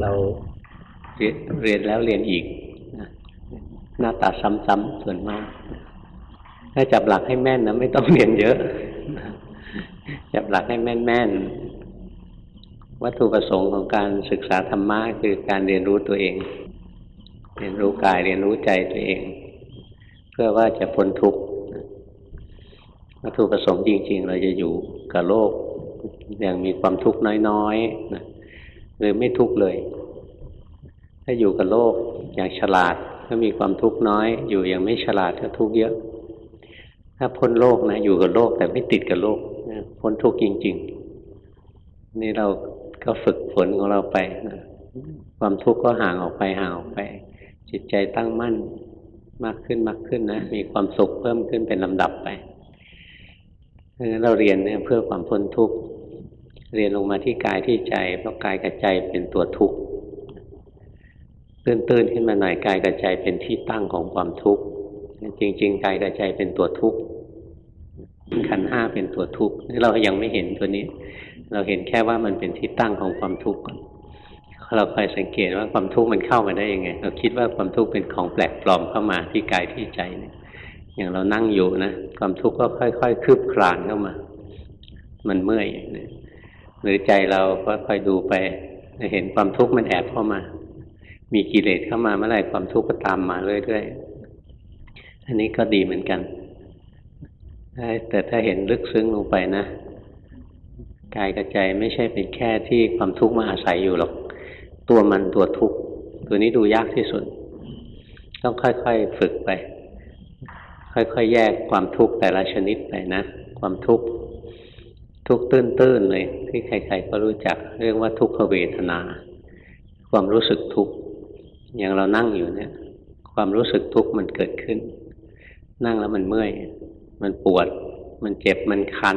เราเรียนแล้วเรียนอีกหน้าตาซ้ำๆส่วนมาก ถ้าจับหลักให้แม่นนะไม่ต้องเรียนเยอะ จับหลักให้แม่นๆวัตถุประสงค์ของการศึกษาธรรมะคือการเรียนรู้ตัวเอง เรียนรู้กายเรียนรู้ใจตัวเอง เพื่อว่าจะพ้นทุกข์วัตถุประสงค์จริง ๆ เราจะอยู่กับโลกอย่างมีความทุกข์น้อยๆนะ หรือไม่ทุกข์เลย ถ้าอยู่กับโลกอย่างฉลาดก็มีความทุกข์น้อย อยู่อย่างไม่ฉลาดก็ทุกข์เยอะ ถ้าพ้นโลกนะอยู่กับโลกแต่ไม่ติดกับโลกนะพ้นทุกข์จริง ๆ นี่เราก็ฝึกฝนของเราไปนะความทุกข์ก็ห่างออกไปห่างออกไป จิตใจตั้งมั่นมากขึ้นมากขึ้นนะมีความสุขเพิ่มขึ้นเป็นลำดับไปเพราะฉะนั้นเราเรียนเนี่ยเพื่อความพ้นทุกข์ เรียนลงมาที่กายที่ใจ เพราะกายกับใจเป็นตัวทุกข์ตื้นๆขึ้นมาหน่อยกายกับใจเป็นที่ตั้งของความทุกข์จริง ๆกายกับใจเป็นตัวทุกข์ขันห้าเป็นตัวทุกข์เรายังไม่เห็นตัวนี้ เราเห็นแค่ว่ามันเป็นที่ตั้งของความทุกข์เราคอยสังเกตว่าความทุกข์มันเข้ามาได้ยังไง เราคิดว่าความทุกข์เป็นของแปลกปลอมเข้ามาที่กายที่ใจเนี่ยอย่างเรานั่งอยู่นะ ความทุกข์ก็ค่อย ๆ คืบคลานเข้ามา มันเมื่อย หรือใจเราก็ค่อยดูไปเห็นความทุกข์มันแอบเข้ามา มีกิเลสเข้ามาเมื่อไหร่ความทุกข์ก็ตามมาเรื่อยๆอันนี้ก็ดีเหมือนกันแต่ถ้าเห็นลึกซึ้งลงไปนะกายกับใจไม่ใช่เป็นแค่ที่ความทุกข์มาอาศัยอยู่หรอก ตัวมันตัวทุกข์ตัวนี้ดูยากที่สุด ต้องค่อยๆฝึกไป ค่อยๆแยกความทุกข์แต่ละชนิดไปนะ ความทุกข์ ทุกข์ตื้นๆเลย ที่ใครๆก็รู้จัก เรียกว่าทุกขเวทนา ความรู้สึกทุกข์อย่างเรานั่งอยู่เนี่ย ความรู้สึกทุกข์มันเกิดขึ้น นั่งแล้วมันเมื่อย มันปวด มันเจ็บมันคัน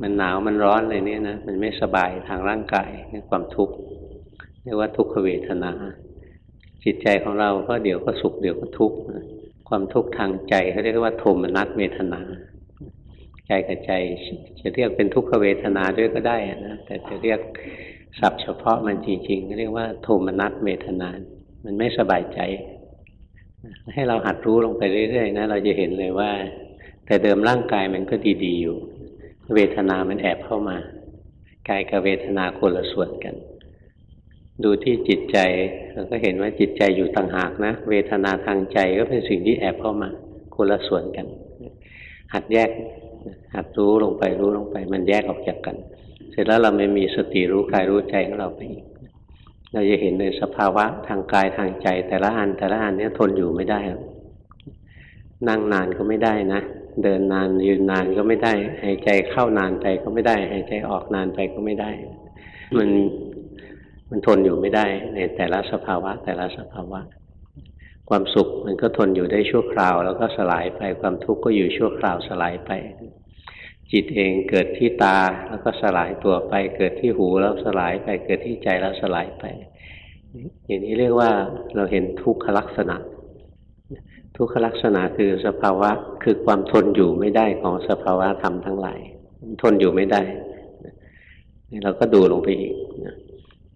มันหนาวมันร้อนอะไรเนี่ยนะมันไม่สบายทางร่างกายนี่ความทุกข์เรียกว่าทุกขเวทนา จิตใจของเราก็เดี๋ยวก็สุขเดี๋ยวก็ทุกข์ความทุกข์ทางใจเขาเรียกว่าโทมนัสเวทนา ใจกับใจ จะเรียกเป็นทุกขเวทนาด้วยก็ได้นะแต่จะเรียกศัพท์เฉพาะมันจริงๆ เรียกว่าโทมนัสเวทนา มันไม่สบายใจ ให้เราหัดรู้ลงไปเรื่อยๆนะเราจะเห็นเลยว่า แต่เดิมร่างกายมันก็ดีๆอยู่ เวทนามันแอบเข้ามากายกับเวทนาคนละส่วนกัน ดูที่จิตใจเราก็เห็นว่าจิตใจอยู่ต่างหากนะ เวทนาทางใจก็เป็นสิ่งที่แอบเข้ามาคนละส่วนกัน หัดแยก หัดรู้ลงไปรู้ลงไป มันแยกออกจากกัน เสร็จแล้วเราไม่มีสติรู้กายรู้ใจของเราไปอีก เราจะเห็นในสภาวะทางกายทางใจ แต่ละอันแต่ละอันนี้ทนอยู่ไม่ได้นั่งนานก็ไม่ได้นะเดินนานยืนนานก็ไม่ได้ หายใจเข้านานไปก็ไม่ได้ หายใจออกนานไปก็ไม่ได้ มันมันทนอยู่ไม่ได้ในแต่ละสภาวะ แต่ละสภาวะ ความสุขมันก็ทนอยู่ได้ชั่วคราว แล้วก็สลายไปความทุกข์ก็อยู่ชั่วคราวสลายไป จิตเองเกิดที่ตาแล้วก็สลายตัวไป เกิดที่หูแล้วสลายไป เกิดที่ใจแล้วสลายไป อย่างนี้เรียกว่าเราเห็นทุกขลักษณะ ทุกขลักษณะคือสภาวะคือความทนอยู่ไม่ได้ของสภาวะธรรมทั้งหลายทนอยู่ไม่ได้เราก็ดูลงไปอีก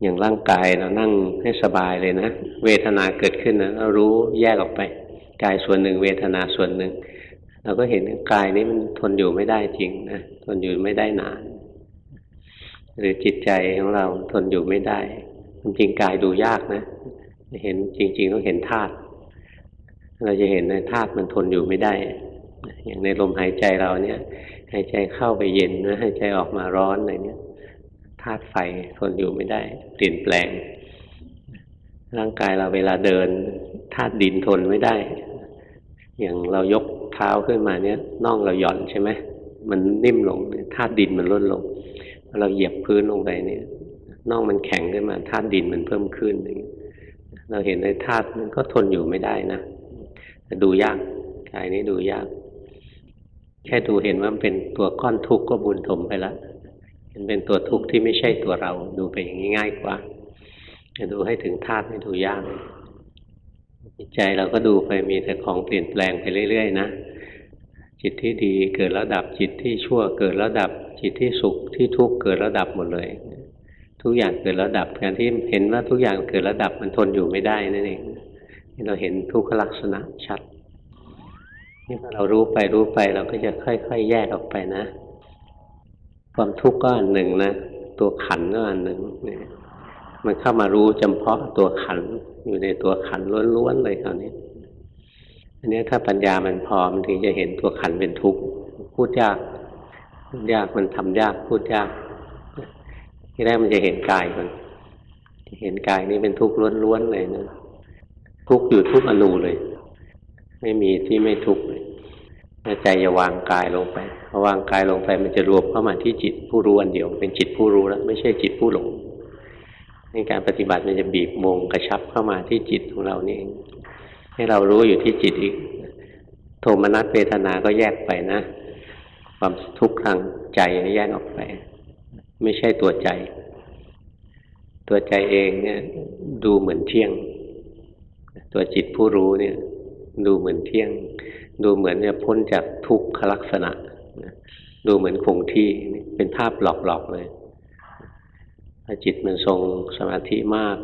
อย่างร่างกายเรานั่งให้สบายเลยนะ เวทนาเกิดขึ้นนะเรารู้แยกออกไป กายส่วนหนึ่ง เวทนาส่วนหนึ่ง เราก็เห็นกายนี้มันทนอยู่ไม่ได้จริงนะทนอยู่ไม่ได้นาน หรือจิตใจของเราทนอยู่ไม่ได้จริงกายดูยากนะ เห็นจริง ๆ ต้องเห็นธาตุเราจะเห็นในธาตุมันทนอยู่ไม่ได้ อย่างในลมหายใจเราเนี่ย หายใจเข้าไปเย็นนะหายใจออกมาร้อนอะไรเนี่ยาตุไฟทนอยู่ไม่ได้ เปลี่ยนแปลง ร่างกายเราเวลาเดินธาตุดินทนไม่ได้ อย่างเรายกเท้าขึ้นมาเนี่ยน่องเราหย่อนใช่ไหมมันนิ่มลงธาตุดินมันลดลงเราเหยียบพื้นลงไปเนี่ยน่องมันแข็งขึ้นมาธาตุดินมันเพิ่มขึ้น เราเห็นในธาตุมันก็ทนอยู่ไม่ได้นะแต่ดูยากกายนี้ดูยาก แค่ดูเห็นว่ามันเป็นตัวก้อนทุกข์ก็บุญถมไปแล้ว มันเป็นตัวทุกข์ที่ไม่ใช่ตัวเรา ดูไปอย่างนี้ง่ายกว่าจะดูให้ถึงธาตุให้ดูยากจิตใจเราก็ดูไปมีแต่ของเปลี่ยนแปลงไปเรื่อยๆนะจิตที่ดีเกิดแล้วดับจิตที่ชั่วเกิดแล้วดับจิตที่สุขที่ทุกข์เกิดแล้วดับหมดเลย ทุกอย่างเกิดแล้วดับการที่เห็นว่าทุกอย่างเกิดแล้วดับมันทนอยู่ไม่ได้นั่นเองเราเห็นทุกขลักษณะชัดนี่พอเรารู้ไปรู้ไปเราก็จะค่อย ๆ แยกออกไปนะ ความทุกข์ก็อันหนึ่งนะ ตัวขันก็อันหนึ่งเนี่ยมันเข้ามารู้จำเพาะตัวขันอยู่ในตัวขันล้วนๆเลยคราวนี้ อันนี้ถ้าปัญญามันพอมันถึงจะเห็นตัวขันเป็นทุกข์พูดยากพูดยากมันทำยากพูดยากที่แรกมันจะเห็นกายมันเห็นกายนี้เป็นทุกข์ล้วนๆเลยนะทุกข์อยู่ทุกอนูเลย ไม่มีที่ไม่ทุกข์เลย ใจจะวางกายลงไปพอวางกายลงไปมันจะรวมเข้ามาที่จิตผู้รู้อันเดียว เป็นจิตผู้รู้แล้ว ไม่ใช่จิตผู้หลงในการปฏิบัติมันจะบีบมงกระชับเข้ามาที่จิตของเรานี่เองให้เรารู้อยู่ที่จิตอีก โทมนัสเวทนาก็แยกไปนะ ความทุกข์ทางใจนี่แยกออกไป ไม่ใช่ตัวใจ ตัวใจเองเนี่ย ดูเหมือนเที่ยง ตัวจิตผู้รู้เนี่ย ดูเหมือนเที่ยง ดูเหมือนจะพ้นจากทุกขลักษณะดูเหมือนคงที่เป็นภาพหลอกๆเลยถ้าจิตมันทรงสมาธิมาก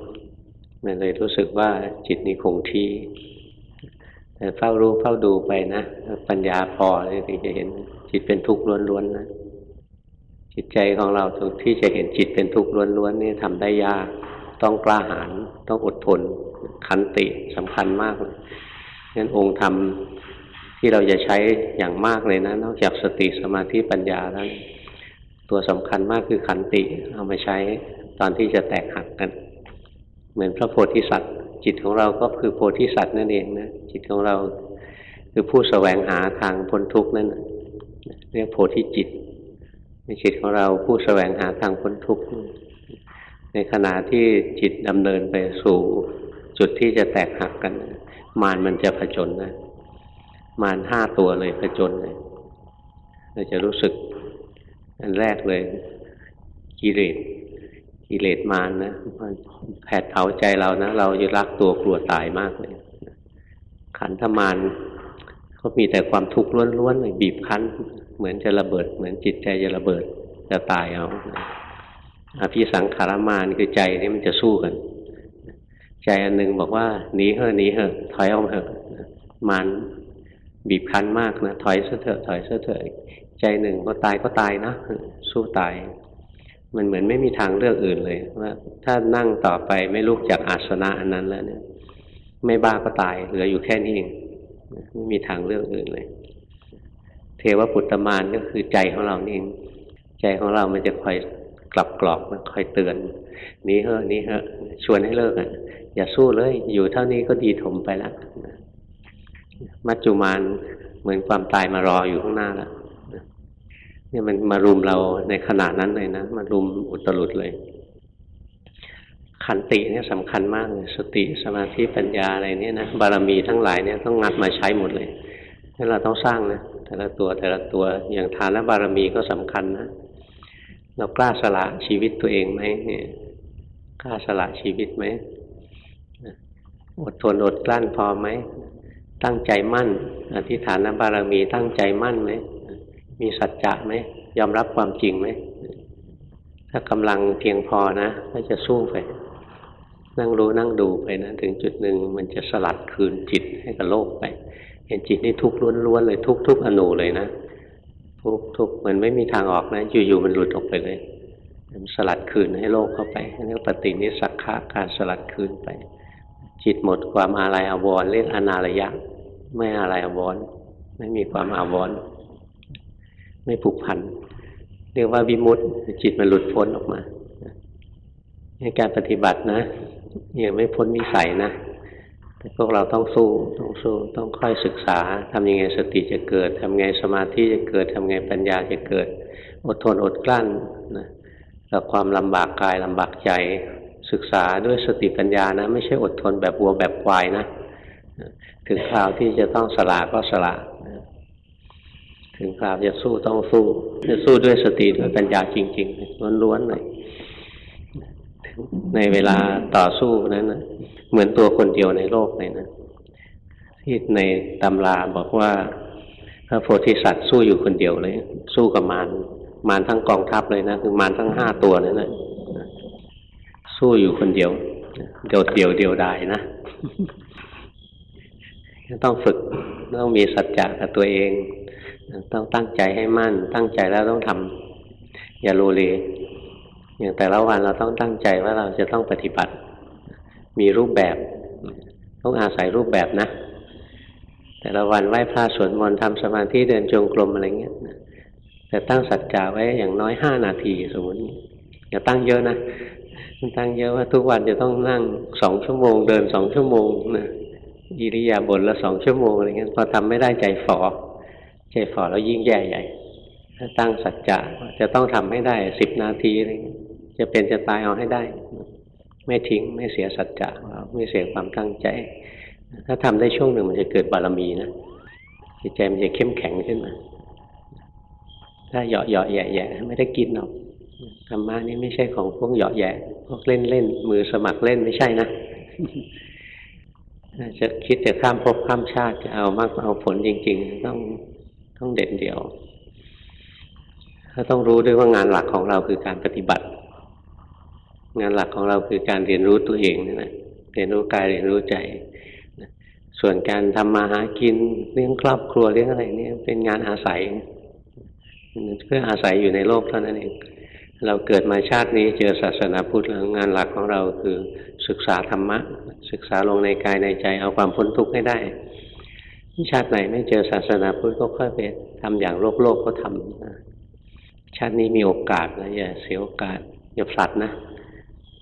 มันเลยรู้สึกว่าจิตนี้คงที่แต่เฝ้ารู้เฝ้าดูไปนะปัญญาพอเลยถึงจะเห็นจิตเป็นทุกข์ล้วนๆนะจิตใจของเราตรงที่จะเห็นจิตเป็นทุกข์ล้วนๆนี่ทำได้ยาก ต้องกล้าหาญต้องอดทน ขันติสำคัญมากเลยงั้นองค์ธรรม ที่เราจะใช้อย่างมากเลยนะ นอกจากสติสมาธิปัญญาแล้ว ตัวสำคัญมากคือขันติเอามาใช้ตอนที่จะแตกหักกัน เหมือนพระโพธิสัตว์ จิตของเราก็คือโพธิสัตว์นั่นเองนะจิตของเราคือผู้แสวงหาทางพ้นทุกข์นั่นเรียกโพธิจิตในจิตของเราผู้แสวงหาทางพ้นทุกข์ในขณะที่จิตดำเนินไปสู่จุดที่จะแตกหักกัน มารมันจะผจญนะ มารห้าตัวเลยผจญเลยเราจะรู้สึก อันแรกเลยกิเลสกิเลสมารนนะมันแผดเผาใจเรานะ เราจะรักตัวกลัวตายมากเลย ขันธมารเขามีแต่ความทุกข์ล้วนๆเลยบีบคั้น เหมือนจะระเบิด เหมือนจิตใจจะระเบิดจะตายเอาอภิสังขารมารคือใจนี่มันจะสู้กัน ใจอันหนึ่งบอกว่าหนีเถอะหนีเถอะถอยออกเถอะมาร บีบคั้นมากนะถอยเสเถอะถอยเสเถอะใจหนึ่งก็ตายก็ตายนะสู้ตาย มันเหมือนไม่มีทางเลือกอื่นเลยว่าถ้านั่งต่อไปไม่ลุกจากอาสนะอันนั้นแล้วเนี่ย ไม่บ้าก็ตายเหลืออยู่แค่นี้เองไม่มีทางเลือกอื่นเลย เทวปุตตมานก็คือใจของเราเอง ใจของเรามันจะคอยกลับกรอกมันคอยเตือนนี้เฮ้นี้เฮ้ชวนให้เลิกอะอย่าสู้เลย อยู่เท่านี้ก็ดีถมไปแล้ว มัจจุมานเหมือนความตายมารออยู่ข้างหน้าแล้วเนี่ยมันมารุมเราในขณะนั้นเลยนะมันรุมอุตรุดเลย ขันติเนี่ยสำคัญมากเลยสติสมาธิปัญญาอะไรเนี่ยนะบารมีทั้งหลายเนี่ยต้องงัดมาใช้หมดเลยนั่นเราต้องสร้างนะแต่ละตัวแต่ละตัวอย่างทานและบารมีก็สำคัญนะเรากล้าสละชีวิตตัวเองไหมเนี่ยกล้าสละชีวิตไหมอดทนอดกลั้นพอไหม ตั้งใจมั่น อธิษฐานบารมีตั้งใจมั่นไหมมีสัจจะไหมยอมรับความจริงไหมถ้ากำลังเพียงพอนะก็จะสู้ไป นั่งรู้นั่งดูไปนะ ถึงจุดหนึ่งมันจะสลัดคืนจิตให้กับโลกไป เห็นจิตนี่ทุกข์ล้วนๆเลยทุกทุกอนุเลยนะทุกทุกมันไม่มีทางออกนะอยู่ๆมันหลุดออกไปเลยมันสลัดคืนให้โลกเข้าไปเรียกปฏินิสักขะการสลัดคืนไป จิตหมดความอาลัยอาวรณ์เรียกอนาระยะ ไม่อาลัยอาวรณ์ไม่มีความอาวรณ์ไม่ผูกพัน เรียกว่าวิมุตติจิตมันหลุดพ้นออกมาในการปฏิบัตินะยังไม่พ้นวิสัยนะแต่พวกเราต้องสู้ต้องสู้ต้องค่อยศึกษาทำยังไงสติจะเกิดทำไงสมาธิจะเกิดทำไงปัญญาจะเกิด อดทนอดกลั้นนะกับความลำบากกายลำบากใจ ศึกษาด้วยสติปัญญานะ ไม่ใช่อดทนแบบวัวแบบควายนะ ถึงคราวที่จะต้องสละก็สละถึงคราวจะสู้ต้องสู้จะสู้ด้วยสติด้วยปัญญาจริงๆล้วนๆเลยในเวลาต่อสู้นั้นนะเหมือนตัวคนเดียวในโลกเลยนะที่ในตำราบอกว่าพระโพธิสัตว์สู้อยู่คนเดียวเลย สู้กับมารมารทั้งกองทัพเลยนะคือมารทั้งห้าตัวนั่นแหละ สู้อยู่คนเดียวเดียวเดียวเดียวดายนะต้องฝึกต้องมีสัจจะกับตัวเอง ต้องตั้งใจให้มั่น ตั้งใจแล้วต้องทำอย่าโลเลอย่างแต่ละวันเราต้องตั้งใจว่าเราจะต้องปฏิบัติ มีรูปแบบต้องอาศัยรูปแบบนะ แต่ละวันไหว้พระสวดมนต์ทำสมาธิเดินจงกรมอะไรเงี้ยแต่ตั้งสัจจะไว้อย่างน้อยห้านาทีสมมติอย่าตั้งเยอะนะ ตั้งเยอะว่าทุกวันจะต้องนั่งสองชั่วโมง เดินสองชั่วโมงนะอิริยาบถละสองชั่วโมงอะไรเงี้ยพอทำไม่ได้ใจฝ่อใจฝ่อแล้วยิ่งแย่ใหญ่ถ้าตั้งสัจจะจะต้องทำให้ได้สิบนาทีอะไรเงี้ยจะเป็นจะตายเอาให้ได้ ไม่ทิ้งไม่เสียสัจจะไม่เสียความตั้งใจ ถ้าทำได้ช่วงหนึ่งมันจะเกิดบารมีนะจิตใจมันจะเข้มแข็งขึ้นมาถ้าเหยาะเหยาะแย่แย่ไม่ได้กินหรอก ธรรมะนี่ไม่ใช่ของพวกเหยาะแย่พวกเล่นเล่นมือสมัครเล่นไม่ใช่นะจะคิดจะข้ามภพข้ามชาติจะเอามากเอาผลจริง ๆ ต้องต้องเด่นเดียวถ้าต้องรู้ด้วยว่างานหลักของเราคือการปฏิบัติ งานหลักของเราคือการเรียนรู้ตัวเองนะเรียนรู้กายเรียนรู้ใจส่วนการทำมาหากินเลี้ยงครอบครัวเลี้ยงอะไรนี่เป็นงานอาศัยเพื่ออาศัยอยู่ในโลกเท่านั้นเอง เราเกิดมาชาตินี้เจอศาสนาพุทธแล้วงานหลักของเราคือศึกษาธรรมะ ศึกษาลงในกายในใจเอาความพ้นทุกข์ให้ได้ ชาติไหนไม่เจอศาสนาพุทธก็ค่อยไปทำอย่างโลกโลกเขาทำชาตินี้มีโอกาสนะอย่าเสียโอกาสอย่าผลัดนะ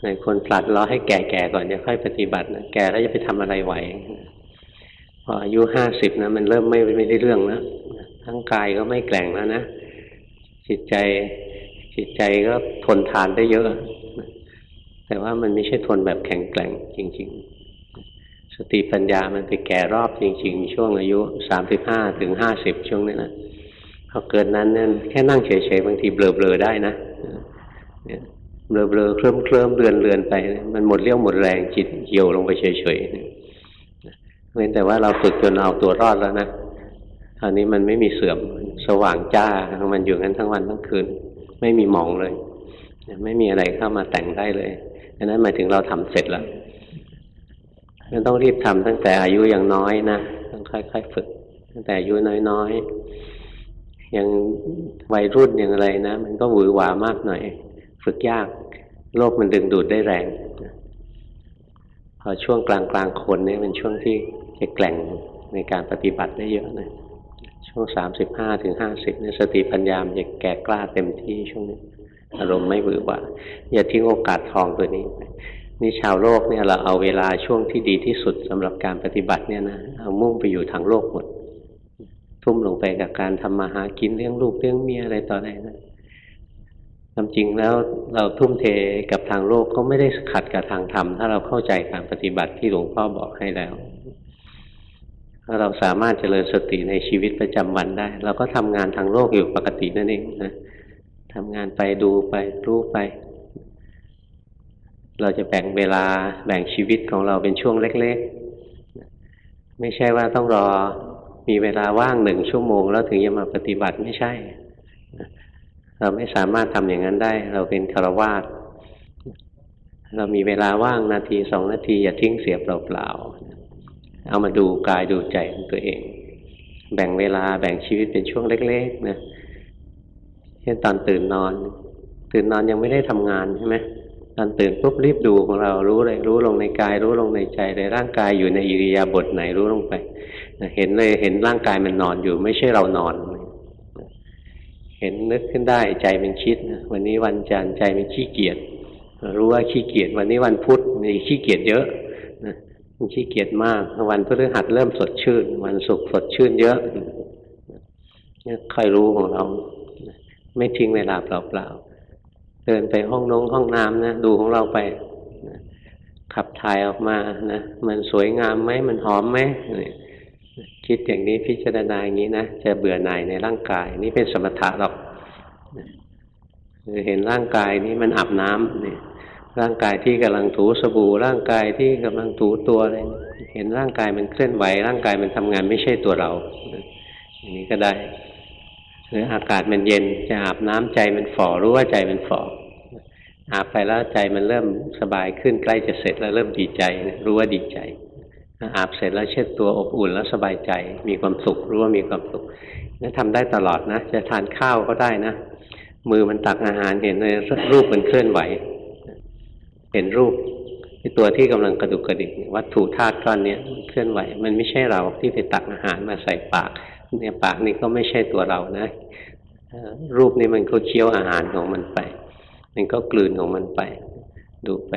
ในคนผลัดรอให้แก่ๆก่อนจะค่อยปฏิบัตินะแก่แล้วจะไปทำอะไรไหวพออายุห้าสิบนะมันเริ่มไม่ไม่ได้เรื่องแล้วทั้งกายก็ไม่แกร่งแล้วนะจิตใจ จิตใจก็ทนทานได้เยอะ แต่ว่ามันไม่ใช่ทนแบบแข็งแกร่งจริง ๆ สติปัญญามันไปแก่รอบจริง ๆ ช่วงอายุสามสิบห้าถึงห้าสิบช่วงนี้นะพอเกิดนั้นเนี่ยแค่นั่งเฉยๆบางทีเบลอๆได้นะเบลอๆเคลิ้มเคลิ้มเลือนเลือนไป มันหมดเรี่ยวหมดแรงจิตเหี่ยวลงไปเฉยๆเว้นแต่ว่าเราฝึกจนเอาตัวรอดแล้วนะคราวนี้มันไม่มีเสื่อมสว่างจ้ามันอยู่งั้นทั้งวันทั้งคืน ไม่มีหมองเลย ไม่มีอะไรเข้ามาแต่งได้เลยอันนั้นหมายถึงเราทำเสร็จแล้วนันต้องรีบทำตั้งแต่อายุยังน้อยนะต้องค่อยๆฝึก ตั้งแต่อายุน้อยๆยังวัยรุ่นยังอะไรนะมันก็หวือหวามากหน่อย ฝึกยาก โลกมันดึงดูดได้แรงพอช่วงกลางกลางคนนี่เป็นช่วงที่จะแกล่งในการปฏิบัติได้เยอะนะ ช่วงสามสิบห้าถึงห้าสิบเนี่ยสติปัญญามจะแก่กล้าเต็มที่ช่วงนี้อารมณ์ไม่หวือหวาอย่าทิ้งโอกาสทองตัวนี้ นี่ชาวโลกเนี่ยเราเอาเวลาช่วงที่ดีที่สุดสำหรับการปฏิบัติเนี่ยนะเอามุ่งไปอยู่ทางโลกหมด ทุ่มลงไปกับการทำมาหากินเลี้ยงลูกเลี้ยงเมียอะไรต่ออะไรนะความจริงแล้วเราทุ่มเทกับทางโลกก็ไม่ได้ขัดกับทางธรรมถ้าเราเข้าใจการปฏิบัติที่หลวงพ่อบอกให้แล้ว ถ้าเราสามารถเจริญสติในชีวิตประจำวันได้ เราก็ทำงานทางโลกอยู่ปกตินั่นเองนะทำงานไปดูไปรู้ไป เราจะแบ่งเวลาแบ่งชีวิตของเราเป็นช่วงเล็ก ๆ ไม่ใช่ว่าต้องรอมีเวลาว่างหนึ่งชั่วโมง แล้วถึงจะมาปฏิบัติไม่ใช่ เราไม่สามารถทำอย่างนั้นได้ เราเป็นคารวาสเรามีเวลาว่างนาทีสองนาทีอย่าทิ้งเสียเปล่าๆ เอามาดูกายดูใจของตัวเอง แบ่งเวลาแบ่งชีวิตเป็นช่วงเล็กๆนะเช่นตอนตื่นนอน ตื่นนอนยังไม่ได้ทำงานใช่ไหมตอนตื่นปุ๊บรีบดูของเรารู้เลยรู้ลงในกาย รู้ลงในใจเลยร่างกายอยู่ในอิริยาบถไหนรู้ลงไปเห็นเลยเห็นร่างกายมันนอนอยู่ ไม่ใช่เรานอน เห็นนึกขึ้นได้ใจมันคิดวันนี้วันจันทร์ใจมันขี้เกียจรู้ว่าขี้เกียจวันนี้วันพุธมีขี้เกียจเยอะ ขี้เกียจมาก วันพฤหัสเริ่มสดชื่น วันศุกร์สดชื่นเยอะนี่ค่อยรู้ของเรา ไม่ทิ้งเวลาเปล่าๆเดินไปห้องน้องห้องน้ำนะดูของเราไปขับถ่ายออกมานะมันสวยงามไหมมันหอมไหมคิดอย่างนี้พิจารณาอย่างนี้นะจะเบื่อหน่ายในร่างกาย นี่เป็นสมถะหรอกเห็นร่างกายนี้มันอาบน้ำเนี่ย ร่างกายที่กำลังถูสบู่ร่างกายที่กำลังถูตัวอะไรเห็นร่างกายมันเคลื่อนไหว ร่างกายมันทำงานไม่ใช่ตัวเราอย่างนี้ก็ได้หรืออากาศมันเย็นจะอาบน้ำใจมันฝ่อรู้ว่าใจมันฝ่ออาบไปแล้วใจมันเริ่มสบายขึ้นใกล้จะเสร็จแล้วเริ่มดีใจ รู้ว่าดีใจอาบเสร็จแล้วเช็ดตัวอบอุ่นแล้วสบายใจ มีความสุขรู้ว่ามีความสุขนี่ทำได้ตลอดนะ จะทานข้าวก็ได้นะ มือมันตักอาหารเห็นในรูปมันเคลื่อนไหว เห็นรูปที่ตัวที่กำลังกระดุกกระดิกวัตถุธาตุก้อนนี้เคลื่อนไหว มันไม่ใช่เราที่ไปตักอาหารมาใส่ปาก เนี่ยปากนี่ก็ไม่ใช่ตัวเรานะรูปนี้มันก็เคี้ยวอาหารของมันไป มันก็กลืนของมันไป ดูไป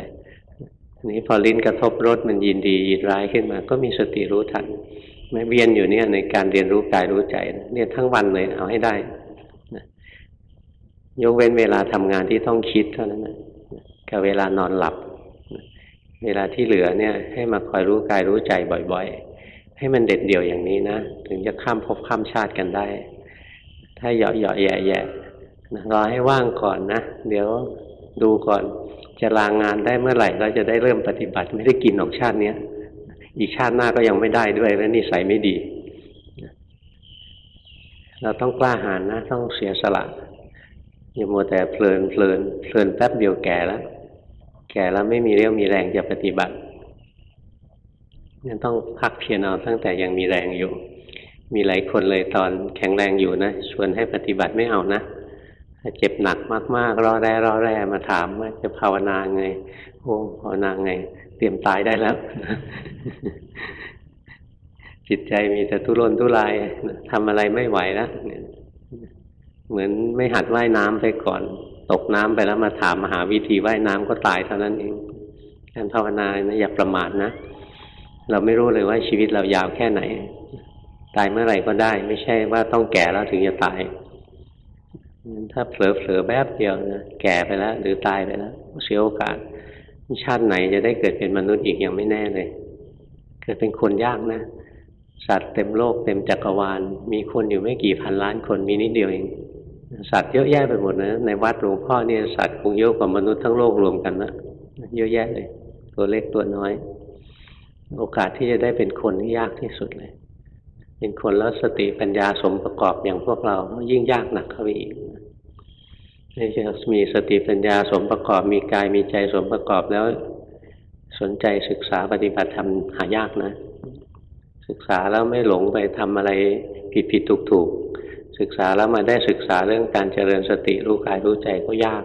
นี้พอลิ้นกระทบรสมันยินดียินร้ายขึ้นมา ก็มีสติรู้ทันไม่เวียนอยู่เนี่ยในการเรียนรู้กายรู้ใจเนี่ยทั้งวันเลยเอาให้ได้ยกเว้นเวลาทำงานที่ต้องคิดเท่านั้นนะ กับเวลานอนหลับ เวลาที่เหลือเนี่ยให้มาคอยรู้กายรู้ใจบ่อยๆ ให้มันเด็ดเดี่ยวอย่างนี้นะ ถึงจะข้ามภพข้ามชาติกันได้ ถ้าเหยาะเหยาะแย่แย่รอให้ว่างก่อนนะ เดี๋ยวดูก่อนจะลางงานได้เมื่อไหร่เราจะได้เริ่มปฏิบัติไม่ได้กินออกชาติเนี้ยอีกชาติหน้าก็ยังไม่ได้ด้วยแล้วนิสัยไม่ดี เราต้องกล้าหาญนะ ต้องเสียสละ อย่ามัวแต่เพลินเพลินเพลินแป๊บเดียวแก่แล้วแก่แล้วไม่มีเรี่ยวมีแรงจะปฏิบัติเนี่ยต้องพักเพียรเอาตั้งแต่ยังมีแรงอยู่ มีหลายคนเลยตอนแข็งแรงอยู่นะชวนให้ปฏิบัติไม่เอานะเจ็บหนักมากๆรอแร่รอแร่มาถามว่าจะภาวนาไงโอ้ภาวนาไง เตรียมตายได้แล้ว จิตใจมีแต่ทุรนทุรายทำอะไรไม่ไหวแล้ว เหมือนไม่หัดว่ายน้ำไปก่อน ตกน้ำไปแล้วมาถามมหาวิธีว่ายน้ำก็ตายเท่านั้นเองการภาวนานะอย่าประมาทนะ เราไม่รู้เลยว่าชีวิตเรายาวแค่ไหน ตายเมื่อไหร่ก็ได้ ไม่ใช่ว่าต้องแก่แล้วถึงจะตาย ถ้าเผลอๆแป๊บเดียวนะแก่ไปแล้ว หรือตายไปแล้วเสียโอกาสชาติไหนจะได้เกิดเป็นมนุษย์อีกยังไม่แน่เลย เกิดเป็นคนยากนะ สัตว์เต็มโลกเต็มจักรวาล มีคนอยู่ไม่กี่พันล้านคนมีนิดเดียวเอง สัตว์เยอะแยะไปหมดนะ ในวัดหลวงพ่อเนี่ยสัตว์คงเยอะกว่ามนุษย์ทั้งโลกรวมกันนะเยอะแยะเลย ตัวเล็กตัวน้อย โอกาสที่จะได้เป็นคนนี่ยากที่สุดเลย เป็นคนแล้วสติปัญญาสมประกอบอย่างพวกเรายิ่งยากหนักเข้าไปอีกนี่จะมีสติปัญญาสมประกอบมีกายมีใจสมประกอบแล้ว สนใจศึกษาปฏิบัติธรรมหายากนะ ศึกษาแล้วไม่หลงไปทำอะไรผิดผิดถูกถูก ศึกษาแล้วมาได้ศึกษาเรื่องการเจริญสติรู้กายรู้ใจก็ยาก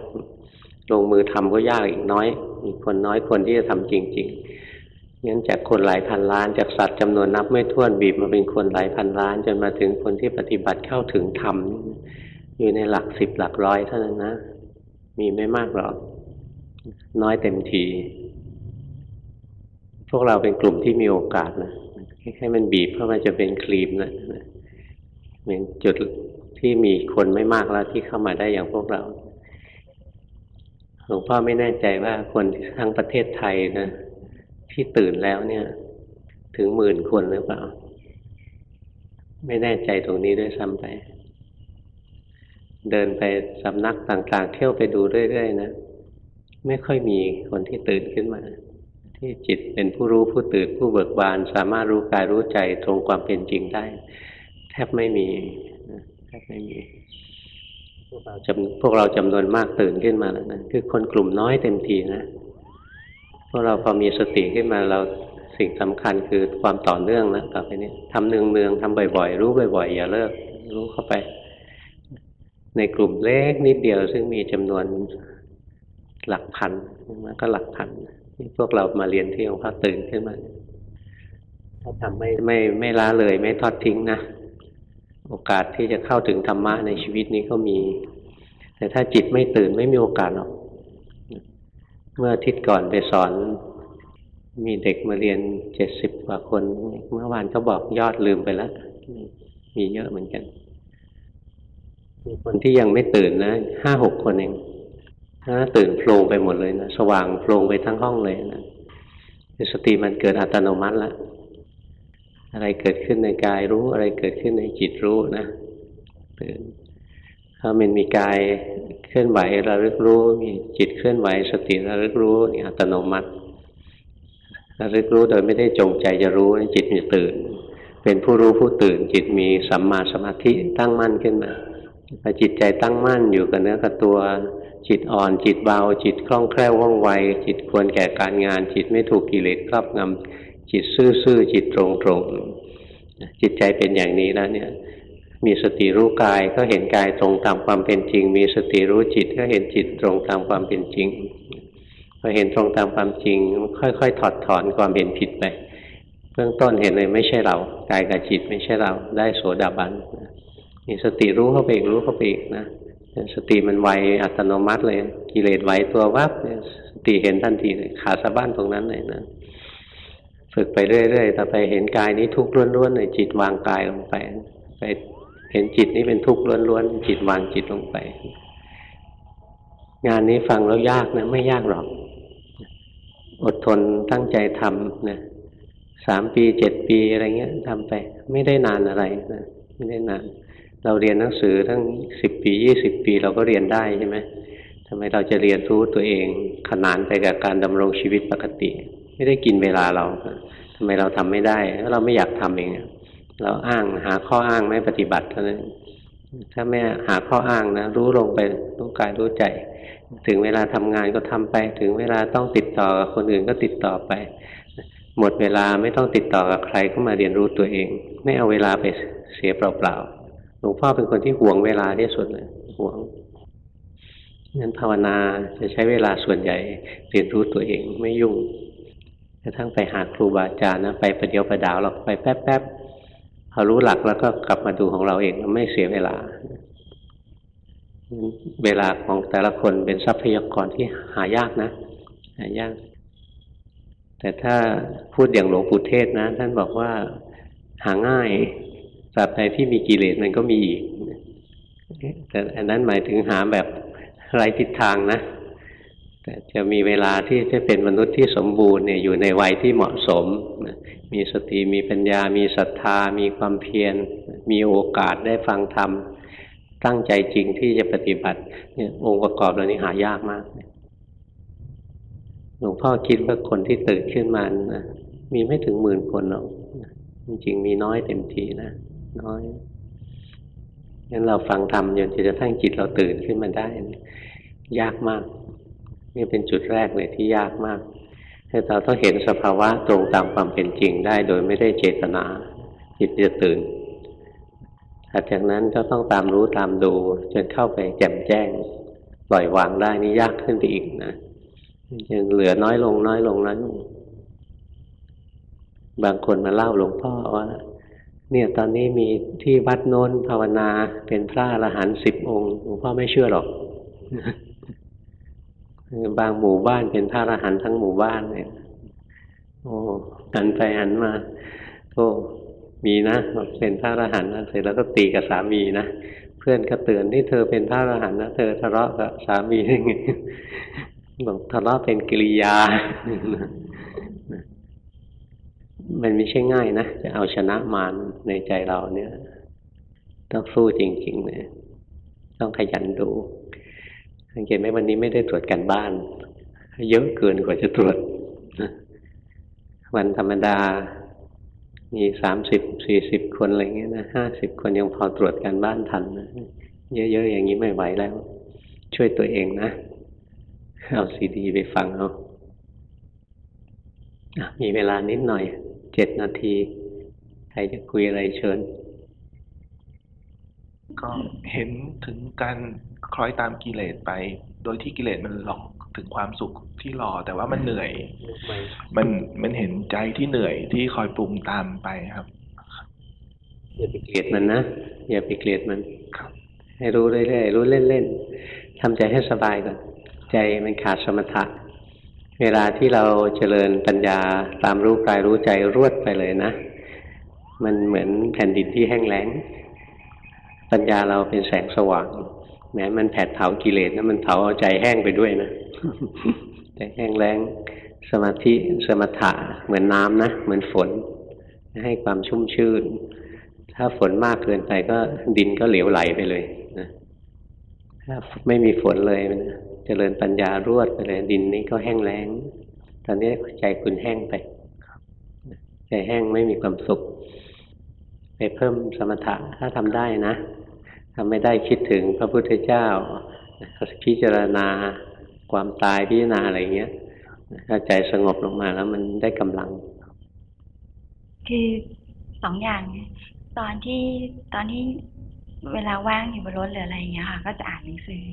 ลงมือทำก็ยากอีกน้อย มีคนน้อยคนที่จะทำจริงๆงั้นจากคนหลายพันล้าน จากสัตว์จำนวนนับไม่ถ้วนบีบมาเป็นคนหลายพันล้าน จนมาถึงคนที่ปฏิบัติเข้าถึงธรรมอยู่ในหลักสิบหลักร้อยเท่านั้นนะ มีไม่มากหรอก น้อยเต็มที พวกเราเป็นกลุ่มที่มีโอกาสนะแค่มันบีบเพราะมันจะเป็นครีมนะ เหมือนจุดที่มีคนไม่มากแล้วที่เข้ามาได้อย่างพวกเราหลวงพ่อไม่แน่ใจว่าคนทั้งประเทศไทยนะ ที่ตื่นแล้วเนี่ย ถึงหมื่นคนหรือเปล่า ไม่แน่ใจตรงนี้ด้วยซ้ำไป เดินไปสำนักต่างๆ เที่ยวไปดูเรื่อยๆนะไม่ค่อยมีคนที่ตื่นขึ้นมา ที่จิตเป็นผู้รู้ผู้ตื่นผู้เบิกบาน สามารถรู้กายรู้ใจตรงความเป็นจริงได้ แทบไม่มีแทบไม่มี พวกเราจำพวกเราจำนวนมากตื่นขึ้นมาแล้วนะคือคนกลุ่มน้อยเต็มทีนะพวกเราพอมีสติขึ้นมาเราสิ่งสำคัญคือความต่อเนื่องนะต่อไปนี้ทำเนืองๆทำบ่อยๆ รู้บ่อยๆ อย่าเลิก รู้เข้าไป ในกลุ่มเล็กนิดเดียว ซึ่งมีจำนวนหลักพันมันก็หลักพันที่พวกเรามาเรียนที่หลวงพ่อตื่นขึ้นมาถ้าทำไม่ไม่ไม่ล้าเลยไม่ทอดทิ้งนะ โอกาสที่จะเข้าถึงธรรมะในชีวิตนี้ก็มี แต่ถ้าจิตไม่ตื่นไม่มีโอกาสหรอกเมื่อทิศก่อนไปสอน มีเด็กมาเรียนเจ็ดสิบกว่าคน เมื่อวานเขาบอกยอดลืมไปแล้วมีเยอะเหมือนกัน มีคนที่ยังไม่ตื่นนะห้าหกคนเองถ้าตื่นโปร่งไปหมดเลยนะสว่างโปร่งไปทั้งห้องเลยนะสติมันเกิดอัตโนมัติแล้ว อะไรเกิดขึ้นในกายรู้อะไรเกิดขึ้นในจิตรู้นะตื่นถ้ามันมีกายเคลื่อนไหวระลึกรู้ มีจิตเคลื่อนไหวสติระลึกรู้นี่อัตโนมัติระลึกรู้โดยไม่ได้จงใจจะรู้จิตมีตื่น เป็นผู้รู้ผู้ตื่น จิตมีสัมมาสมาธิตั้งมั่นขึ้นมาพอจิตใจตั้งมั่นอยู่กับเนื้อกับตัว จิตอ่อน จิตเบา จิตคล่องแคล่วว่องไว จิตควรแก่การงาน จิตไม่ถูกกิเลสครอบงำ จิตซื่อๆจิตตรงๆจิตใจเป็นอย่างนี้แล้วเนี่ย มีสติรู้กายก็เห็นกายตรงตามความเป็นจริง มีสติรู้จิตก็เห็นจิตตรงตามความเป็นจริงพอเห็นตรงตามความจริง ค่อยๆถอดถอนความเห็นผิดไปเบื้องต้นเห็นเลยไม่ใช่เรากายกับจิตไม่ใช่เราได้โสดาบันมีสติรู้เข้าไปอีกรู้เข้าไปอีกนะสติมันไวอัตโนมัติเลยกิเลสไหวตัววับสติเห็นทันทีเลยขาสะบ้านตรงนั้นเลยนะ ฝึกไปเรื่อยๆ ต่อไปเห็นกายนี้ทุกข์ล้วนๆเลยจิตวางกายลงไป ไปเห็นจิตนี้เป็นทุกข์ล้วนๆจิตวางจิตลงไป งานนี้ฟังแล้วยากนะ ไม่ยากหรอก อดทนตั้งใจทำนะสามปีเจ็ดปีอะไรเงี้ยทำไป ไม่ได้นานอะไรนะไม่ได้นาน เราเรียนหนังสือทั้งสิบปียี่สิบปีเราก็เรียนได้ใช่ไหมทำไมเราจะเรียนรู้ตัวเองขนานไปกับการดำรงชีวิตปกติ ไม่ได้กินเวลาเราทำไมเราทำไม่ได้เพราะเราไม่อยากทำเองเราอ้างหาข้ออ้างไม่ปฏิบัติเท่านั้นถ้าไม่หาข้ออ้างนะรู้ลงไปรู้กายรู้ใจ ถึงเวลาทำงานก็ทำไป ถึงเวลาต้องติดต่อกับคนอื่นก็ติดต่อไป หมดเวลาไม่ต้องติดต่อกับใครก็มาเรียนรู้ตัวเอง ไม่เอาเวลาไปเสียเปล่าๆหลวงพ่อเป็นคนที่ห่วงเวลาที่สุดเลยห่วงงั้นภาวนาจะใช้เวลาส่วนใหญ่เรียนรู้ตัวเองไม่ยุ่ง กระทั่งไปหาครูบาอาจารย์นะไปประเดียวประดาวเราไปแป๊บๆพอรู้หลักแล้วก็กลับมาดูของเราเองไม่เสียเวลา เวลาของแต่ละคนเป็นทรัพยากรที่หายากนะ หายาก แต่ถ้าพูดอย่างหลวงปู่เทศนะ ท่านบอกว่าหาง่ายตราบใดที่มีกิเลสมันก็มีอีกแต่อันนั้นหมายถึงหาแบบไร้ทิศทางนะ จะมีเวลาที่จะเป็นมนุษย์ที่สมบูรณ์เนี่ยอยู่ในวัยที่เหมาะสม มีสติมีปัญญา มีศรัทธา มีความเพียร มีโอกาสได้ฟังธรรม ตั้งใจจริงที่จะปฏิบัติเนี่ยองค์ประกอบเหล่านี้หายากมาก หลวงพ่อคิดว่าคนที่ตื่นขึ้นมานะมีไม่ถึงหมื่นคนหรอก จริงๆมีน้อยเต็มทีนะ น้อยงั้นเราฟังธรรมจนจะทั้งจิตเราตื่นขึ้นมาได้ ยากมาก นี่เป็นจุดแรกเลยที่ยากมากให้เราต้องเห็นสภาวะตรงตามความเป็นจริงได้ โดยไม่ได้เจตนาจิตจะตื่นถัดจากนั้นก็ต้องตามรู้ตามดู จนเข้าไปแจ่มแจ้ง ปล่อยวางได้นี่ยากขึ้นไปอีกนะยังเหลือน้อยลงน้อยลงน้อยลงบางคนมาเล่าหลวงพ่อว่า เนี่ยตอนนี้มีที่วัดโน้นภาวนาเป็นพระอรหันต์สิบองค์หลวงพ่อไม่เชื่อหรอก บางหมู่บ้านเป็นพระอรหันต์ทั้งหมู่บ้านเนี่ย โอ้หันไปหันมาก็มีนะเป็นพระอรหันต์เสร็จแล้วก็ตีกับสามีนะเพื่อนก็เตือนที่เธอเป็นพระอรหันต์นะเธอทะเลาะกับสามียังไงบอกทะเลาะเป็นกิริยา มันไม่ใช่ง่ายนะ จะเอาชนะมารในใจเราเนี่ย ต้องสู้จริงๆเลยต้องขยันดู สังเกตไหมวันนี้ไม่ได้ตรวจกันบ้าน เยอะเกินกว่าจะตรวจวันธรรมดา มีสามสิบสี่สิบคนอะไรเงี้ยนะห้าสิบคนยังพอตรวจกันบ้านทันนะเยอะๆอย่างนี้ไม่ไหวแล้ว ช่วยตัวเองนะเอาซีดีไปฟังเอามีเวลานิดหน่อย เจ็ดนาที ใครจะคุยอะไรเชิญ ก็เห็นถึงการคล้อยตามกิเลสไป โดยที่กิเลสมันหลอกถึงความสุขที่รอแต่ว่ามันเหนื่อย มันมันเห็นใจที่เหนื่อยที่คอยปรุงตามไปครับอย่าไปเกลียดมันนะอย่าไปเกลียดมันครับให้รู้เรื่อยๆรู้เล่นๆทำใจให้สบายก่อนใจมันขาดสมถะเวลาที่เราเจริญปัญญาตามรู้กายรู้ใจรวดไปเลยนะ มันเหมือนแผ่นดินที่แห้งแล้ง ปัญญาเราเป็นแสงสว่างแม้มันแผดเผากิเลสนะมันเผาเอาใจแห้งไปด้วยนะใจแห้งแล้งสมาธิสมถะเหมือนน้ำนะเหมือนฝน ให้ความชุ่มชื่น ถ้าฝนมากเกินไปก็ดินก็เหลวไหลไปเลยนะถ้าไม่มีฝนเลยนะจริญปัญญารวดไปเลยดินนี้ก็แห้งแล้ง ตอนนี้ใจคุณแห้งไป ใจแห้งไม่มีความสุข ไปเพิ่มสมถะถ้าทำได้นะทำไม่ได้คิดถึงพระพุทธเจ้า พิจารณาความตายพิจารณาอะไรเงี้ยถ้าใจสงบลงมาแล้วมันได้กำลัง คือสองอย่าง ตอนที่ตอนที่เวลาว่างอยู่บนรถหรืออะไรอย่างเงี้ยค่ะ ก็จะอ่านหนังสือ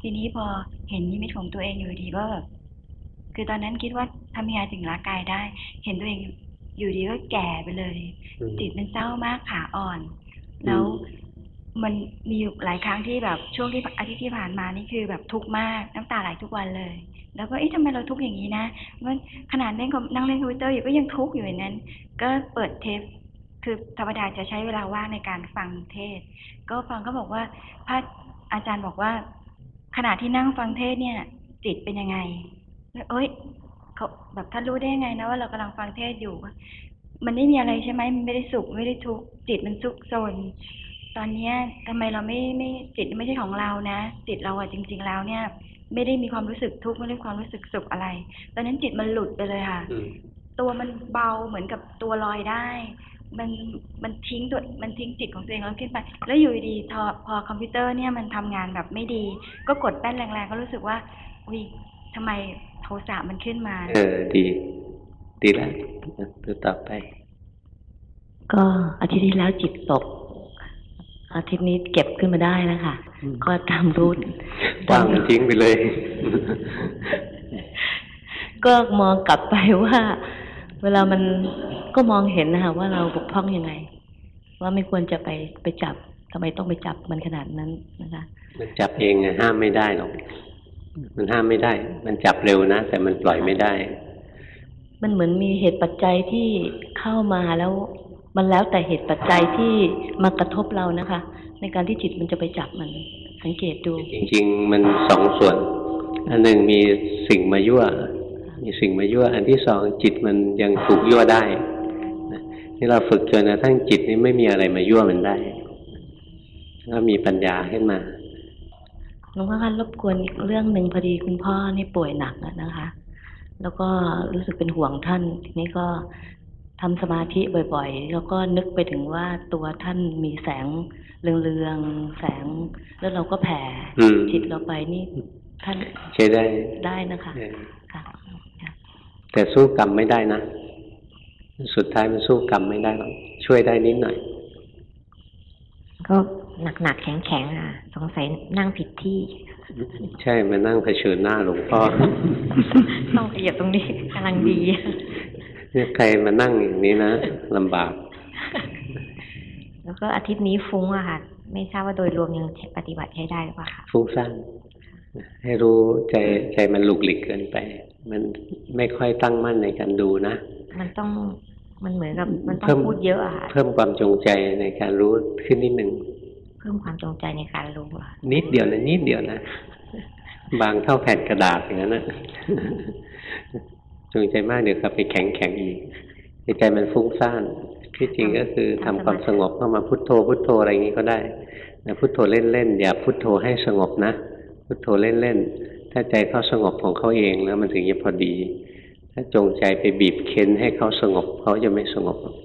ทีนี้พอเห็นนิมิตของตัวเองอยู่ดีก็แบบคือตอนนั้นคิดว่าทำยังไงถึงละกายได้ เห็นตัวเอง อยู่ดีก็แก่ไปเลยอืมจิตมันเศร้ามากขาอ่อน แล้วมันมีอยู่หลายครั้งที่แบบช่วงที่อาทิตย์ที่ผ่านมานี่คือแบบทุกข์มากน้ำตาไหลทุกวันเลย แล้วก็เอ๊ะทำไมเราทุกข์อย่างนี้นะมันขนาดเล่นคอมนั่งเล่นคอมพิวเตอร์อยู่ก็ยังทุกข์อยู่อย่างนั้น ก็เปิดเทปคือธรรมดาจะใช้เวลาว่างในการฟังเทศ ก็ฟังก็บอกว่าพระอาจารย์บอกว่า ขณะที่นั่งฟังเทศเนี่ย จิตเป็นยังไงแล้วเอ้ย เขาแบบท่านรู้ได้ยังไงนะว่าเรากำลังฟังเทศอยู่ มันไม่มีอะไรใช่ไหมมันไม่ได้สุขไม่ได้ทุกข์จิตมันสุขโซนตอนเนี้ยทำไมเราไม่ไม่จิตไม่ใช่ของเรานะ จิตเราอะจริง ๆ แล้วเนี่ย ไม่ได้มีความรู้สึกทุกข์ไม่ได้ความรู้สึกสุขอะไร ตอนนั้นจิตมันหลุดไปเลยค่ะอืมตัวมันเบาเหมือนกับตัวลอยได้ มันมันทิ้งตัวมันทิ้งจิตของตัวเองแล้วขึ้นไป แล้วอยู่ดีๆพอพอคอมพิวเตอร์เนี่ยมันทำงานแบบไม่ดี ก็กดแป้นแรงๆก็รู้สึกว่าอุ้ย ทำไมโทสะมันขึ้นมา เออ ดี ดีแล้วดูต่อไป ก็อาทิตย์ที่แล้วจิตตก อาทิตย์นี้เก็บขึ้นมาได้แล้วค่ะอืมก็ทำรูทวางมันทิ้งไปเลย ก็มองกลับไปว่า เวลามันก็มองเห็นนะคะว่าเราบกพร่องยังไง ว่าไม่ควรจะไปไปจับทำไมต้องไปจับมันขนาดนั้นนะคะ มันจับเองอะห้ามไม่ได้หรอก มันห้ามไม่ได้ มันจับเร็วนะ แต่มันปล่อยไม่ได้ มันเหมือนมีเหตุปัจจัยที่เข้ามาแล้ว มันแล้วแต่เหตุปัจจัยที่มากระทบเรานะคะ ในการที่จิตมันจะไปจับมัน สังเกตดู จริง ๆ มันสองส่วน อันหนึ่งมีสิ่งมายั่ว มีสิ่งมายั่ว อันที่สองจิตมันยังถูกยั่วได้นะที่เราฝึกจนกระทั่งจิตนี้ไม่มีอะไรมายั่วมันได้ ก็มีปัญญาขึ้นมา หลวงพ่อคะรบกวนอีกเรื่องหนึ่งพอดีคุณพ่อนี่ป่วยหนักอะนะคะ แล้วก็รู้สึกเป็นห่วงท่านทีนี้ก็ทำสมาธิบ่อยๆ แล้วก็นึกไปถึงว่าตัวท่านมีแสงเรืองๆแสง แล้วเราก็แผ่อืมจิตเราไปนี่ท่านใช้ได้ได้นะคะเออค่ะค่ะแต่สู้กรรมไม่ได้นะ สุดท้ายมันสู้กรรมไม่ได้หรอกช่วยได้นิดหน่อยก็ หนักๆแข็งๆอะ สงสัยนั่งผิดที่ ใช่มานั่งเผชิญหน้าหลวงพ่อต้องขยับตรงนี้กำลังดีเนี่ยใครมานั่งอย่างนี้นะลำบาก แล้วก็อาทิตย์นี้ฟุ้งอะค่ะ ไม่ทราบว่าโดยรวมยังปฏิบัติใช้ได้หรือเปล่าคะฟุ้งซ่านให้รู้ใจใจมันหลุกหลิกเกินไป มันไม่ค่อยตั้งมั่นในการดูนะ มันต้องมันเหมือนกับมันต้อเพิ่งมพูดเยอะอะค่ะเพิ่มความจงใจในการรู้ขึ้นนิดหนึ่งเพิ่มความจงใจในการรู้อะนิดเดียวนะนิดเดียวนะ บางเท่าแผ่นกระดาษอย่างนั้นนะจงใจมากเดี๋ยวกลับไปแข็งแข็งอีกในใจมันฟุ้งซ่านที่จริงก็คือทำความสงบเข้ามาพุทโธพุทโธอะไรอย่างนี้ก็ได้นะพุทโธเล่นๆอย่าพุทโธให้สงบนะ พุทโธเล่นๆถ้าใจเขาสงบของเขาเองแล้วมันถึงจะพอดี ถ้าจงใจไปบีบเค้นให้เขาสงบเขาจะไม่สงบหรอก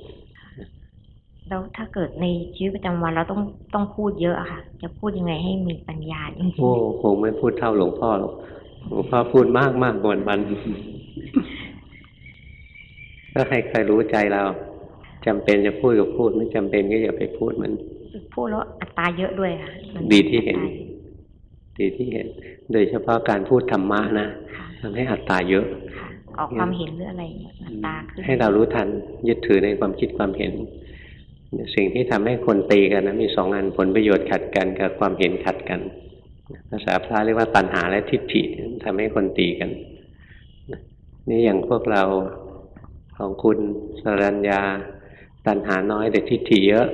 แล้วถ้าเกิดในชีวิตประจำวันเราต้องต้องพูดเยอะอะค่ะ จะพูดยังไงให้มีปัญญาจริงโอ้คงไม่พูดเท่าหลวงพ่อหรอกหลวงพ่อพูดมากมากวันวันถ้าใครใครรู้ใจเราจำเป็นจะพูดก็พูดไม่จำเป็นก็อย่าไปพูดมันๆพูดแล้วอัตราเยอะด้วยค่ะมันดีที่เห็นอัตราดีที่เห็น โดยเฉพาะการพูดธรรมะนะค่ะทำให้อัตตาเยอะค่ะออกความเห็นหรืออะไรอัตราขึ้นให้เรารู้ทันยึดถือในความคิดความเห็น สิ่งที่ทำให้คนตีกันนะมีสองอันผลประโยชน์ขัดกันกับความเห็นขัดกัน ภาษาพระเรียกว่าตัณหาและทิฏฐิทำให้คนตีกัน นี่อย่างพวกเราของคุณสรัญญา ตัณหาน้อยแต่ทิฏฐิเยอะ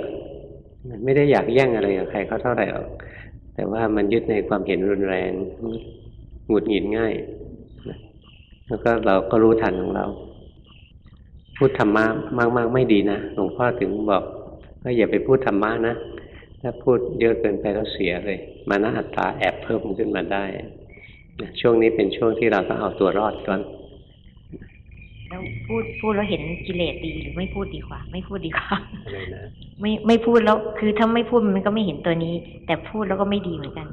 ไม่ได้อยากแย่งอะไรกับใครเขาเท่าไหร่หรอกแต่ว่ามันยึดในความเห็นรุนแรงหงุดหงิดง่าย แล้วก็เราก็รู้ทันของเราพูดธรรมะมาก ๆ ไม่ดีนะหลวงพ่อถึงบอก ว่าอย่าไปพูดธรรมะนะ ถ้าพูดเยอะเกินไปแล้วเสียเลย มานะอัตตาแอบเพิ่มขึ้นมาได้นะช่วงนี้เป็นช่วงที่เราต้องเอาตัวรอดก่อนแล้วพูดพูดแล้วเห็นกิเลสดีหรือไม่พูดดีกว่า ไม่พูดดีกว่าอะไรนะไม่ไม่พูดแล้วคือถ้าไม่พูดมันก็ไม่เห็นตัวนี้ แต่พูดแล้วก็ไม่ดีเหมือนกัน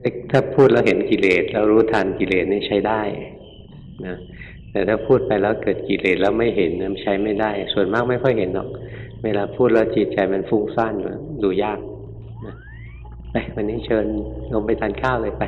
ไอถ้าพูดแล้วเห็นกิเลสแล้วรู้ทันกิเลสนี่ใช้ได้นะแต่ถ้าพูดไปแล้วเกิดกิเลสแล้วไม่เห็นนะใช้ไม่ได้ ส่วนมากไม่ค่อยเห็นหรอก เวลาพูดแล้วจิตใจมันฟุ้งซ่านดูยากนะไปวันนี้เชิญลงไปทานข้าวเลยไป